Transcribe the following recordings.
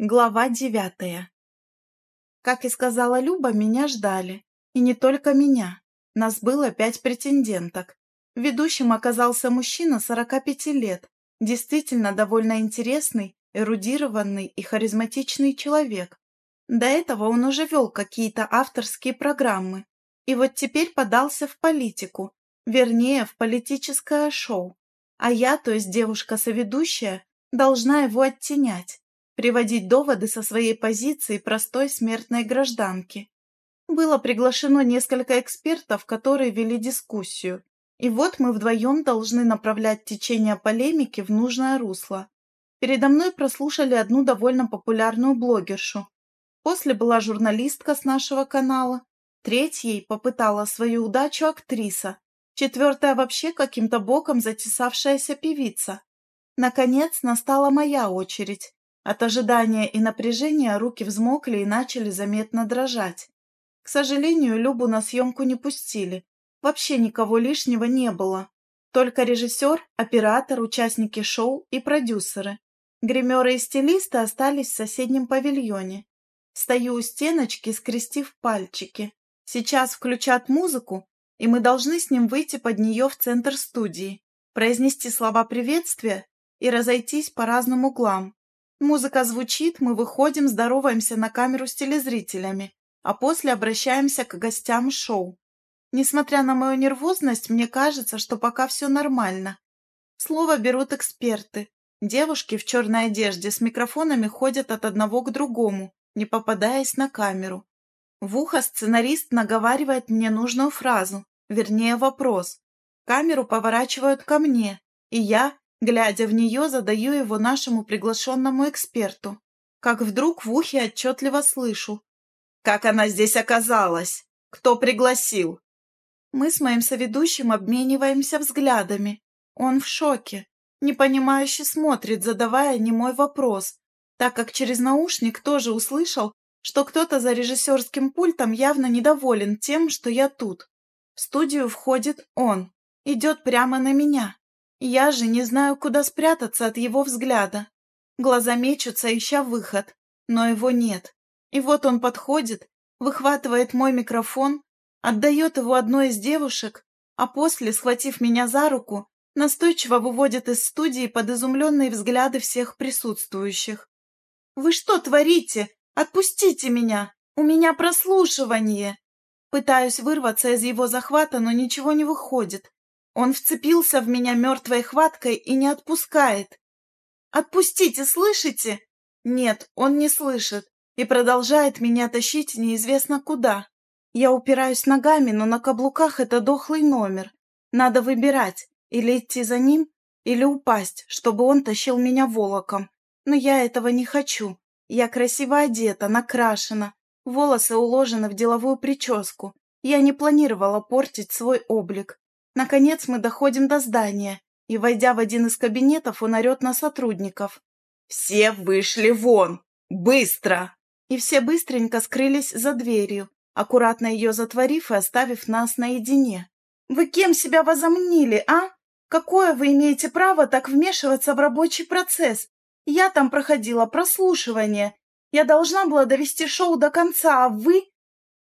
Глава девятая. Как и сказала Люба, меня ждали. И не только меня. Нас было пять претенденток. Ведущим оказался мужчина 45 лет, действительно довольно интересный, эрудированный и харизматичный человек. До этого он уже вел какие-то авторские программы. И вот теперь подался в политику, вернее, в политическое шоу. А я, то есть девушка-соведущая, должна его оттенять приводить доводы со своей позиции простой смертной гражданки. Было приглашено несколько экспертов, которые вели дискуссию. И вот мы вдвоем должны направлять течение полемики в нужное русло. Передо мной прослушали одну довольно популярную блогершу. После была журналистка с нашего канала. Третьей попытала свою удачу актриса. Четвертая вообще каким-то боком затесавшаяся певица. Наконец настала моя очередь. От ожидания и напряжения руки взмокли и начали заметно дрожать. К сожалению, Любу на съемку не пустили. Вообще никого лишнего не было. Только режиссер, оператор, участники шоу и продюсеры. Гримеры и стилисты остались в соседнем павильоне. Стою у стеночки, скрестив пальчики. Сейчас включат музыку, и мы должны с ним выйти под нее в центр студии, произнести слова приветствия и разойтись по разным углам. Музыка звучит, мы выходим, здороваемся на камеру с телезрителями, а после обращаемся к гостям шоу. Несмотря на мою нервозность, мне кажется, что пока все нормально. Слово берут эксперты. Девушки в черной одежде с микрофонами ходят от одного к другому, не попадаясь на камеру. В ухо сценарист наговаривает мне нужную фразу, вернее вопрос. Камеру поворачивают ко мне, и я, Глядя в нее, задаю его нашему приглашенному эксперту. Как вдруг в ухе отчетливо слышу. «Как она здесь оказалась? Кто пригласил?» Мы с моим соведущим обмениваемся взглядами. Он в шоке, непонимающе смотрит, задавая немой вопрос, так как через наушник тоже услышал, что кто-то за режиссерским пультом явно недоволен тем, что я тут. В студию входит он, идет прямо на меня. Я же не знаю, куда спрятаться от его взгляда. Глаза мечутся, ища выход, но его нет. И вот он подходит, выхватывает мой микрофон, отдает его одной из девушек, а после, схватив меня за руку, настойчиво выводит из студии под изумленные взгляды всех присутствующих. «Вы что творите? Отпустите меня! У меня прослушивание!» Пытаюсь вырваться из его захвата, но ничего не выходит. Он вцепился в меня мертвой хваткой и не отпускает. «Отпустите, слышите?» Нет, он не слышит и продолжает меня тащить неизвестно куда. Я упираюсь ногами, но на каблуках это дохлый номер. Надо выбирать, или идти за ним, или упасть, чтобы он тащил меня волоком. Но я этого не хочу. Я красиво одета, накрашена, волосы уложены в деловую прическу. Я не планировала портить свой облик. Наконец мы доходим до здания, и, войдя в один из кабинетов, он орет на сотрудников. «Все вышли вон! Быстро!» И все быстренько скрылись за дверью, аккуратно ее затворив и оставив нас наедине. «Вы кем себя возомнили, а? Какое вы имеете право так вмешиваться в рабочий процесс? Я там проходила прослушивание. Я должна была довести шоу до конца, а вы...»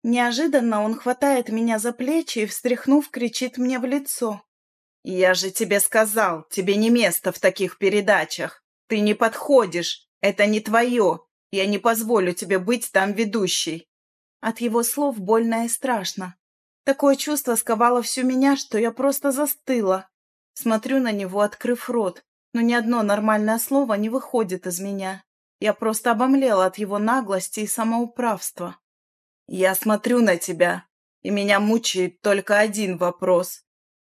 Неожиданно он хватает меня за плечи и, встряхнув, кричит мне в лицо. «Я же тебе сказал, тебе не место в таких передачах. Ты не подходишь, это не твое. Я не позволю тебе быть там ведущей». От его слов больно и страшно. Такое чувство сковало всю меня, что я просто застыла. Смотрю на него, открыв рот, но ни одно нормальное слово не выходит из меня. Я просто обомлела от его наглости и самоуправства. «Я смотрю на тебя, и меня мучает только один вопрос».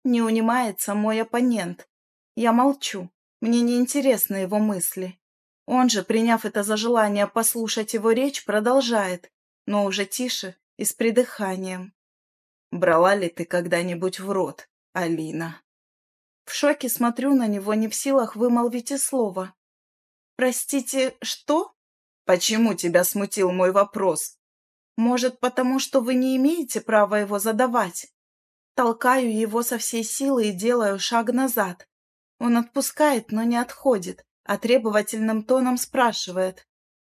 Не унимается мой оппонент. Я молчу, мне не интересны его мысли. Он же, приняв это за желание послушать его речь, продолжает, но уже тише и с придыханием. «Брала ли ты когда-нибудь в рот, Алина?» В шоке смотрю на него, не в силах вымолвить и слова. «Простите, что?» «Почему тебя смутил мой вопрос?» Может, потому что вы не имеете права его задавать? Толкаю его со всей силы и делаю шаг назад. Он отпускает, но не отходит, а требовательным тоном спрашивает.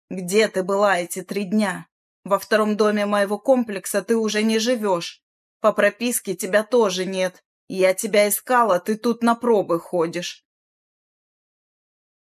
Где ты была эти три дня? Во втором доме моего комплекса ты уже не живешь. По прописке тебя тоже нет. Я тебя искала, ты тут на пробы ходишь.